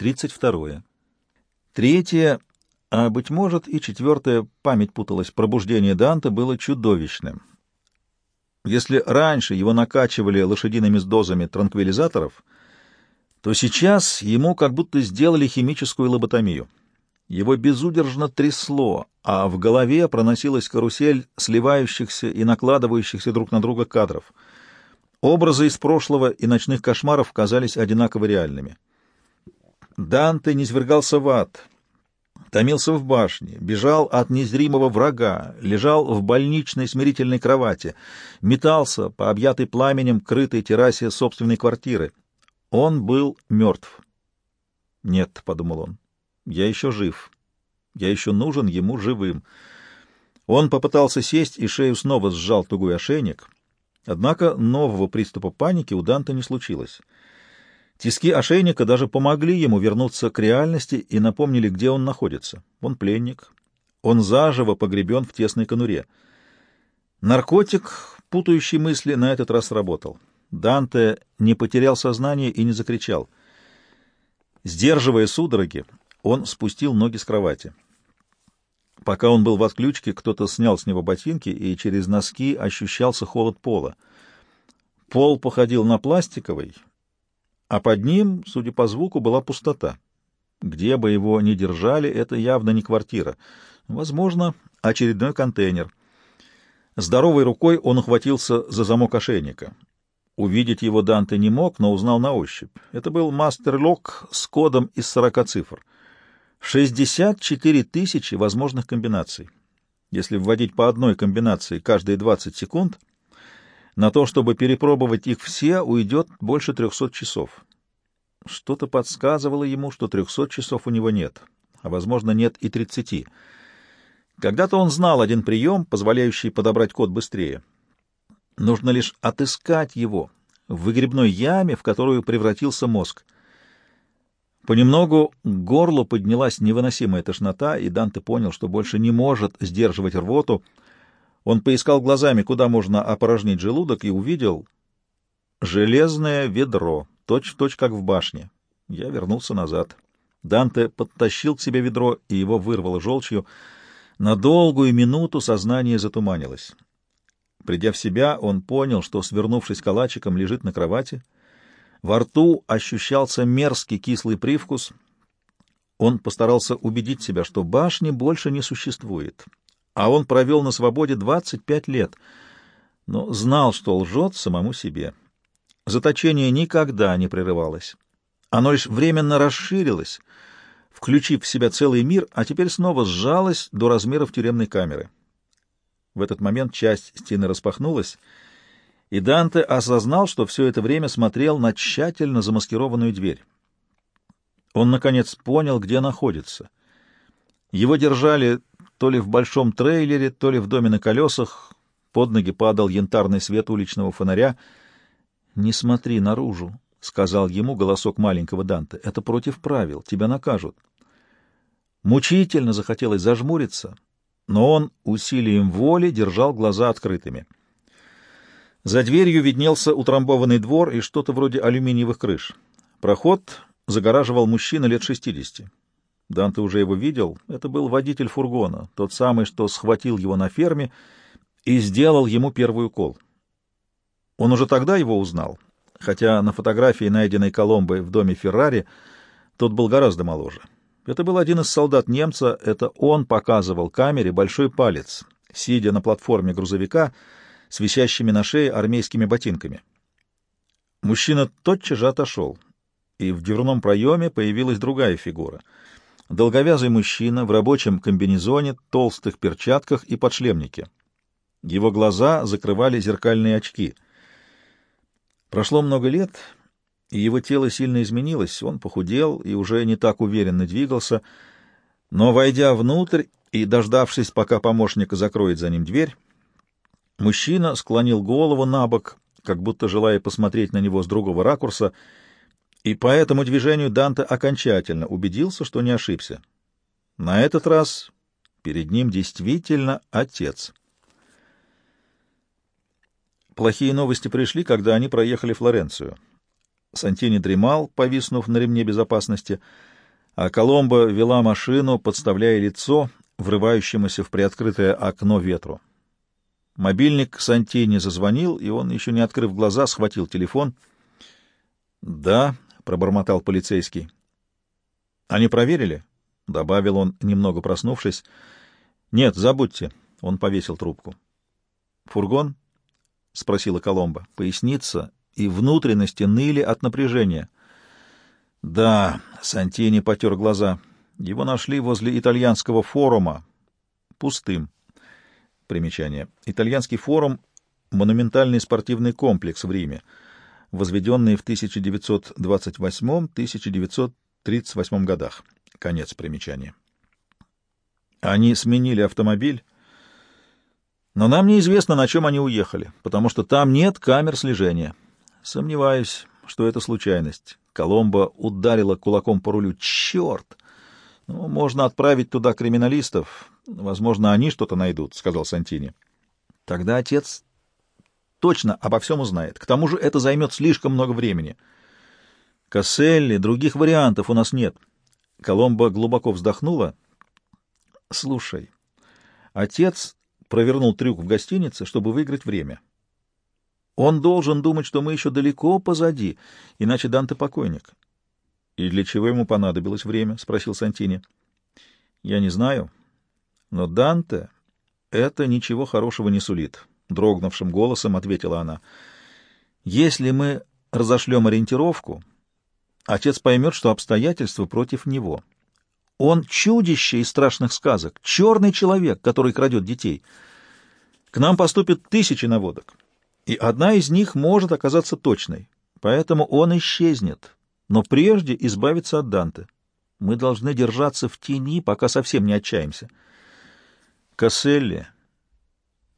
32. Третье, а, быть может, и четвертое, память путалась, пробуждение Данте было чудовищным. Если раньше его накачивали лошадиными дозами транквилизаторов, то сейчас ему как будто сделали химическую лоботомию. Его безудержно трясло, а в голове проносилась карусель сливающихся и накладывающихся друг на друга кадров. Образы из прошлого и ночных кошмаров казались одинаково реальными. Данте низвергался в ад, томился в башне, бежал от незримого врага, лежал в больничной смирительной кровати, метался по объятой пламенем крытой террасе собственной квартиры. Он был мертв. «Нет», — подумал он, — «я еще жив. Я еще нужен ему живым». Он попытался сесть, и шею снова сжал тугой ошейник. Однако нового приступа паники у Данта не случилось. Тиски ошейника даже помогли ему вернуться к реальности и напомнили, где он находится. Он пленник. Он заживо погребен в тесной конуре. Наркотик, путающий мысли, на этот раз работал. Данте не потерял сознание и не закричал. Сдерживая судороги, он спустил ноги с кровати. Пока он был в отключке, кто-то снял с него ботинки, и через носки ощущался холод пола. Пол походил на пластиковый, а под ним, судя по звуку, была пустота. Где бы его ни держали, это явно не квартира. Возможно, очередной контейнер. Здоровой рукой он ухватился за замок ошейника. Увидеть его Данте не мог, но узнал на ощупь. Это был мастер-лок с кодом из 40 цифр. 64 тысячи возможных комбинаций. Если вводить по одной комбинации каждые 20 секунд — на то, чтобы перепробовать их все, уйдет больше трехсот часов. Что-то подсказывало ему, что трехсот часов у него нет, а, возможно, нет и тридцати. Когда-то он знал один прием, позволяющий подобрать код быстрее. Нужно лишь отыскать его в выгребной яме, в которую превратился мозг. Понемногу к горлу поднялась невыносимая тошнота, и Данте понял, что больше не может сдерживать рвоту — он поискал глазами, куда можно опорожнить желудок, и увидел железное ведро, точь-в-точь, точь, как в башне. Я вернулся назад. Данте подтащил к себе ведро, и его вырвало желчью. На долгую минуту сознание затуманилось. Придя в себя, он понял, что, свернувшись калачиком, лежит на кровати. Во рту ощущался мерзкий кислый привкус. Он постарался убедить себя, что башни больше не существует, а он провел на свободе 25 лет, но знал, что лжет самому себе. Заточение никогда не прерывалось. Оно лишь временно расширилось, включив в себя целый мир, а теперь снова сжалось до размеров тюремной камеры. В этот момент часть стены распахнулась, и Данте осознал, что все это время смотрел на тщательно замаскированную дверь. Он, наконец, понял, где находится. Его держали то ли в большом трейлере, то ли в доме на колесах. Под ноги падал янтарный свет уличного фонаря. «Не смотри наружу», — сказал ему голосок маленького Данте. «Это против правил, тебя накажут». Мучительно захотелось зажмуриться, но он усилием воли держал глаза открытыми. За дверью виднелся утрамбованный двор и что-то вроде алюминиевых крыш. Проход загораживал мужчина лет шестидесяти. Данте уже его видел. Это был водитель фургона, тот самый, что схватил его на ферме и сделал ему первый укол. Он уже тогда его узнал, хотя на фотографии, найденной Коломбой в доме Феррари, тот был гораздо моложе. Это был один из солдат немца, это он показывал камере большой палец, сидя на платформе грузовика с висящими на шее армейскими ботинками. Мужчина тотчас же отошел, и в дверном проеме появилась другая фигура — Долговязый мужчина в рабочем комбинезоне, толстых перчатках и подшлемнике. Его глаза закрывали зеркальные очки. Прошло много лет, и его тело сильно изменилось, он похудел и уже не так уверенно двигался, но, войдя внутрь и дождавшись, пока помощник закроет за ним дверь, мужчина склонил голову на бок, как будто желая посмотреть на него с другого ракурса, и по этому движению Данте окончательно убедился, что не ошибся. На этот раз перед ним действительно отец. Плохие новости пришли, когда они проехали Флоренцию. Сантини дремал, повиснув на ремне безопасности, а Коломбо вела машину, подставляя лицо врывающемуся в приоткрытое окно ветру. Мобильник Сантини зазвонил, и он, еще не открыв глаза, схватил телефон. «Да», — пробормотал полицейский. «Они проверили?» — добавил он, немного проснувшись. «Нет, забудьте», — он повесил трубку. «Фургон?» — спросила Коломба. Поясница и внутренности ныли от напряжения. «Да», — Сантини потер глаза, — «его нашли возле итальянского форума. Пустым». Примечание. Итальянский форум — монументальный спортивный комплекс в Риме, возведенный в 1928-1938 годах. Конец примечания. Они сменили автомобиль, но нам неизвестно, на чем они уехали, потому что там нет камер слежения. Сомневаюсь, что это случайность. Коломбо ударила кулаком по рулю. Черт! Ну, можно отправить туда криминалистов. Возможно, они что-то найдут, — сказал Сантини. Тогда отец точно обо всем узнает. К тому же это займет слишком много времени. Касселли, других вариантов у нас нет. Коломбо глубоко вздохнула. Слушай, отец провернул трюк в гостинице, чтобы выиграть время. Он должен думать, что мы еще далеко позади, иначе Данте покойник. — И для чего ему понадобилось время? — спросил Сантини. — Я не знаю, но Данте это ничего хорошего не сулит, — дрогнувшим голосом ответила она. — Если мы разошлем ориентировку, отец поймет, что обстоятельства против него — он чудище из страшных сказок, черный человек, который крадет детей. К нам поступят тысячи наводок, и одна из них может оказаться точной, поэтому он исчезнет, но прежде избавиться от Данте. Мы должны держаться в тени, пока совсем не отчаемся. Касселли,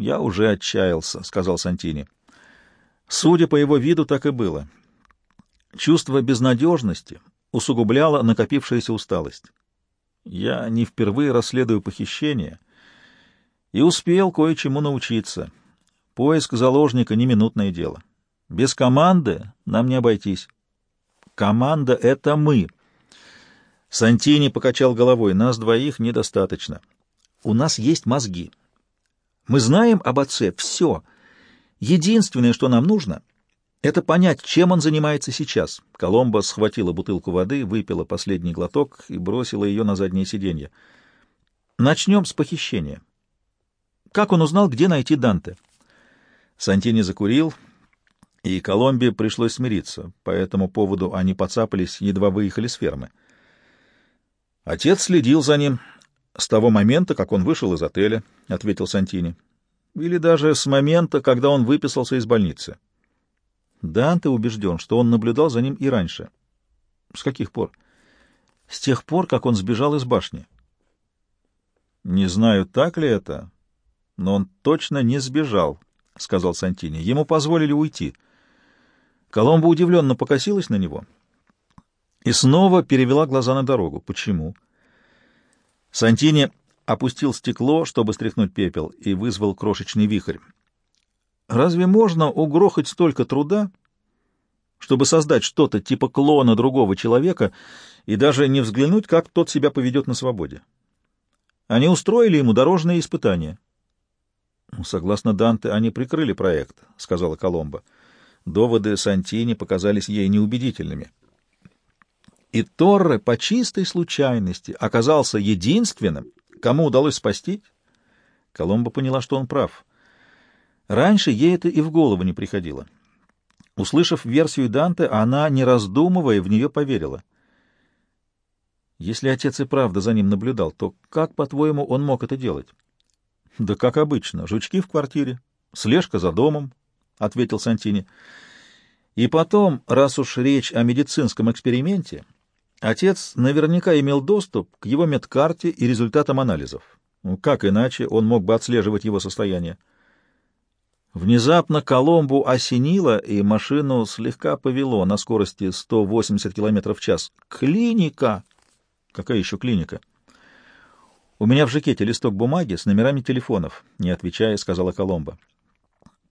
я уже отчаялся, — сказал Сантини. Судя по его виду, так и было. Чувство безнадежности усугубляло накопившаяся усталость. Я не впервые расследую похищение и успел кое-чему научиться. Поиск заложника — не минутное дело. Без команды нам не обойтись. Команда — это мы. Сантини покачал головой. Нас двоих недостаточно. У нас есть мозги. Мы знаем об отце все. Единственное, что нам нужно, это понять, чем он занимается сейчас. Коломба схватила бутылку воды, выпила последний глоток и бросила ее на заднее сиденье. Начнем с похищения. Как он узнал, где найти Данте? Сантини закурил, и Коломбе пришлось смириться. По этому поводу они поцапались, едва выехали с фермы. Отец следил за ним с того момента, как он вышел из отеля, — ответил Сантини. Или даже с момента, когда он выписался из больницы. Данте убежден, что он наблюдал за ним и раньше. С каких пор? С тех пор, как он сбежал из башни. Не знаю, так ли это, но он точно не сбежал, — сказал Сантини. Ему позволили уйти. Коломба удивленно покосилась на него и снова перевела глаза на дорогу. Почему? Сантини опустил стекло, чтобы стряхнуть пепел, и вызвал крошечный вихрь. Разве можно угрохать столько труда, чтобы создать что-то типа клона другого человека и даже не взглянуть, как тот себя поведет на свободе? Они устроили ему дорожные испытания. «Ну, «Согласно Данте, они прикрыли проект», — сказала Коломба. Доводы Сантини показались ей неубедительными. И Торре по чистой случайности оказался единственным, кому удалось спасти. Коломба поняла, что он прав — Раньше ей это и в голову не приходило. Услышав версию Данте, она, не раздумывая, в нее поверила. Если отец и правда за ним наблюдал, то как, по-твоему, он мог это делать? — Да как обычно, жучки в квартире, слежка за домом, — ответил Сантини. И потом, раз уж речь о медицинском эксперименте, отец наверняка имел доступ к его медкарте и результатам анализов. Ну, как иначе он мог бы отслеживать его состояние? — Внезапно Коломбу осенило, и машину слегка повело на скорости 180 км в час. «Клиника!» «Какая еще клиника?» «У меня в жакете листок бумаги с номерами телефонов», — не отвечая, сказала Коломба.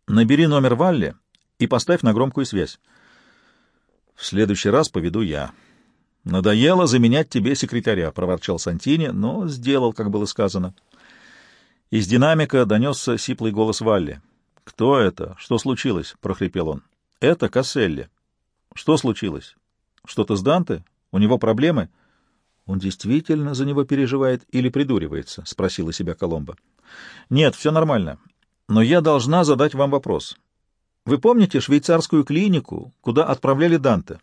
«Набери номер Валли и поставь на громкую связь». В следующий раз поведу я. Надоело заменять тебе секретаря, — проворчал Сантини, но сделал, как было сказано. Из динамика донесся сиплый голос Валли. — Кто это? Что случилось? — прохрипел он. — Это Касселли. — Что случилось? Что-то с Данте? У него проблемы? — Он действительно за него переживает или придуривается? — спросила себя Коломба. — Нет, все нормально. Но я должна задать вам вопрос. Вы помните швейцарскую клинику, куда отправляли Данте?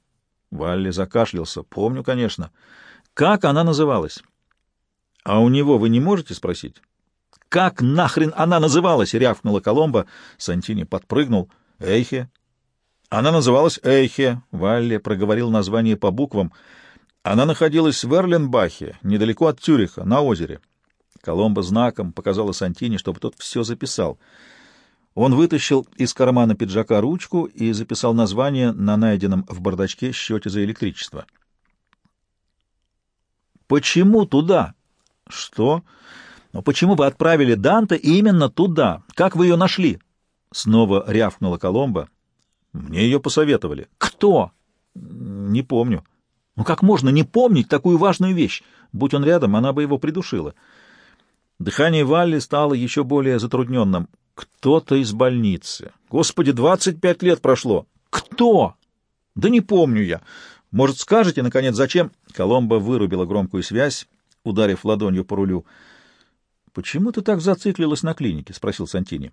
Валли закашлялся. Помню, конечно. Как она называлась? А у него вы не можете спросить? Как нахрен она называлась? рявкнула Коломба. Сантини подпрыгнул. Эйхе. Она называлась Эйхе. Валли проговорил название по буквам. Она находилась в Эрленбахе, недалеко от Тюриха, на озере. Коломба знаком показала Сантини, чтобы тот все записал — он вытащил из кармана пиджака ручку и записал название на найденном в бардачке счете за электричество. «Почему туда?» «Что? Но почему вы отправили Данте именно туда? Как вы ее нашли?» Снова рявкнула Коломба. «Мне ее посоветовали». «Кто?» «Не помню». «Ну как можно не помнить такую важную вещь? Будь он рядом, она бы его придушила». Дыхание Валли стало еще более затрудненным. Кто-то из больницы. Господи, двадцать пять лет прошло. Кто? Да не помню я. Может, скажете, наконец, зачем? Коломба вырубила громкую связь, ударив ладонью по рулю. Почему ты так зациклилась на клинике? спросил Сантини.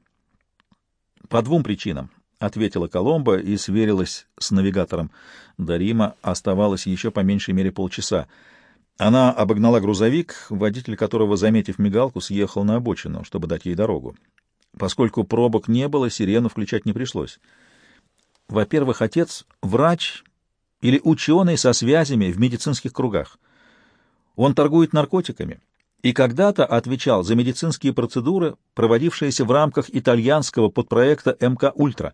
По двум причинам, ответила Коломба и сверилась с навигатором. До Рима оставалось еще по меньшей мере полчаса. Она обогнала грузовик, водитель которого, заметив мигалку, съехал на обочину, чтобы дать ей дорогу. Поскольку пробок не было, сирену включать не пришлось. Во-первых, отец — врач или ученый со связями в медицинских кругах. Он торгует наркотиками и когда-то отвечал за медицинские процедуры, проводившиеся в рамках итальянского подпроекта МК «Ультра».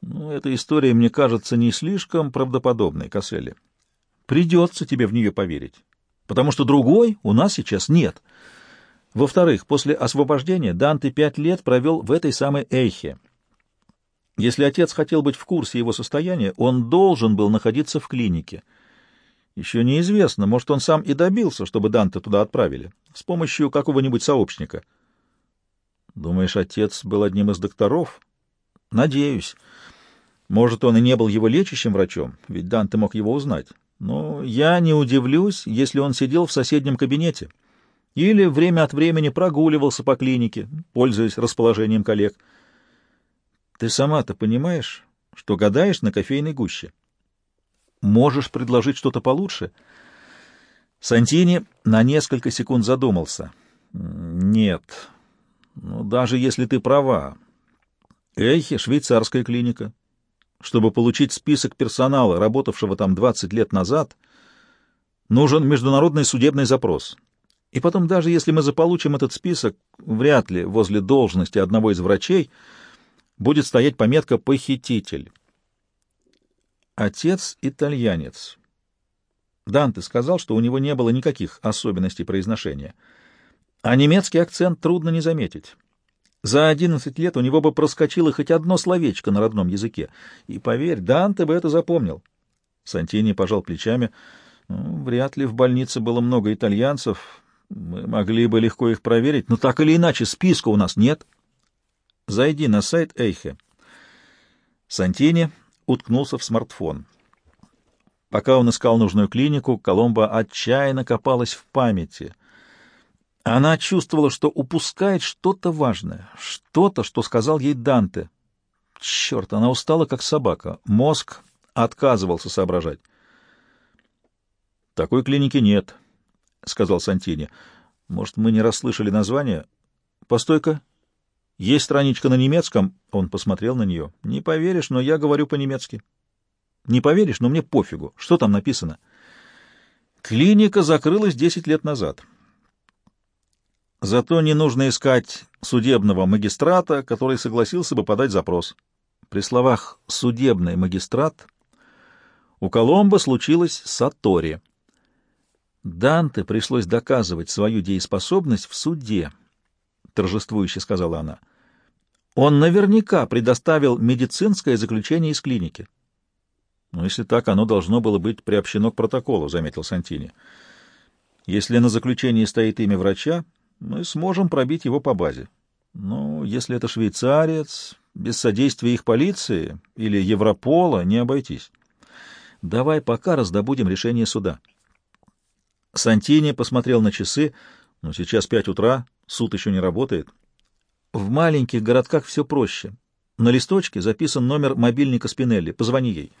Ну, эта история мне кажется не слишком правдоподобной, Касселли. Придется тебе в нее поверить, потому что другой у нас сейчас нет — во-вторых, после освобождения Данте пять лет провел в этой самой Эйхе. Если отец хотел быть в курсе его состояния, он должен был находиться в клинике. Еще неизвестно, может, он сам и добился, чтобы Данте туда отправили, с помощью какого-нибудь сообщника. Думаешь, отец был одним из докторов? Надеюсь. Может, он и не был его лечащим врачом, ведь Данте мог его узнать. Но я не удивлюсь, если он сидел в соседнем кабинете или время от времени прогуливался по клинике, пользуясь расположением коллег. Ты сама-то понимаешь, что гадаешь на кофейной гуще? Можешь предложить что-то получше? Сантини на несколько секунд задумался. Нет, ну, даже если ты права. Эйхе — швейцарская клиника. Чтобы получить список персонала, работавшего там 20 лет назад, нужен международный судебный запрос — и потом, даже если мы заполучим этот список, вряд ли возле должности одного из врачей будет стоять пометка «похититель». Отец итальянец. Данте сказал, что у него не было никаких особенностей произношения. А немецкий акцент трудно не заметить. За одиннадцать лет у него бы проскочило хоть одно словечко на родном языке. И, поверь, Данте бы это запомнил. Сантини пожал плечами. Ну, вряд ли в больнице было много итальянцев, мы могли бы легко их проверить, но так или иначе списка у нас нет. Зайди на сайт Эйхе. Сантини уткнулся в смартфон. Пока он искал нужную клинику, Коломба отчаянно копалась в памяти. Она чувствовала, что упускает что-то важное, что-то, что сказал ей Данте. Черт, она устала, как собака. Мозг отказывался соображать. «Такой клиники нет», — сказал Сантини. — Может, мы не расслышали название? — Постой-ка. Есть страничка на немецком. Он посмотрел на нее. — Не поверишь, но я говорю по-немецки. — Не поверишь, но мне пофигу. Что там написано? — Клиника закрылась десять лет назад. Зато не нужно искать судебного магистрата, который согласился бы подать запрос. При словах «судебный магистрат» у Коломбо случилось Сатори. Данте пришлось доказывать свою дееспособность в суде, — торжествующе сказала она. Он наверняка предоставил медицинское заключение из клиники. Но если так, оно должно было быть приобщено к протоколу, — заметил Сантини. Если на заключении стоит имя врача, мы сможем пробить его по базе. Но если это швейцарец, без содействия их полиции или Европола не обойтись. Давай пока раздобудем решение суда. Сантини посмотрел на часы. Ну, сейчас пять утра, суд еще не работает. В маленьких городках все проще. На листочке записан номер мобильника Спинелли. Позвони ей.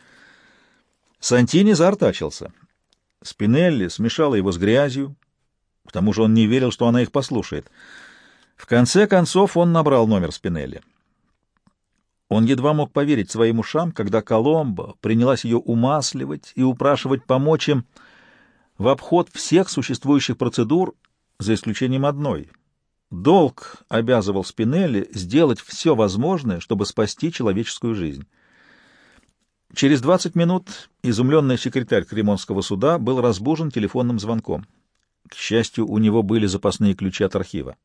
Сантини заортачился. Спинелли смешала его с грязью. К тому же он не верил, что она их послушает. В конце концов он набрал номер Спинелли. Он едва мог поверить своим ушам, когда Коломбо принялась ее умасливать и упрашивать помочь им в обход всех существующих процедур, за исключением одной. Долг обязывал Спинелли сделать все возможное, чтобы спасти человеческую жизнь. Через 20 минут изумленный секретарь Кремонского суда был разбужен телефонным звонком. К счастью, у него были запасные ключи от архива.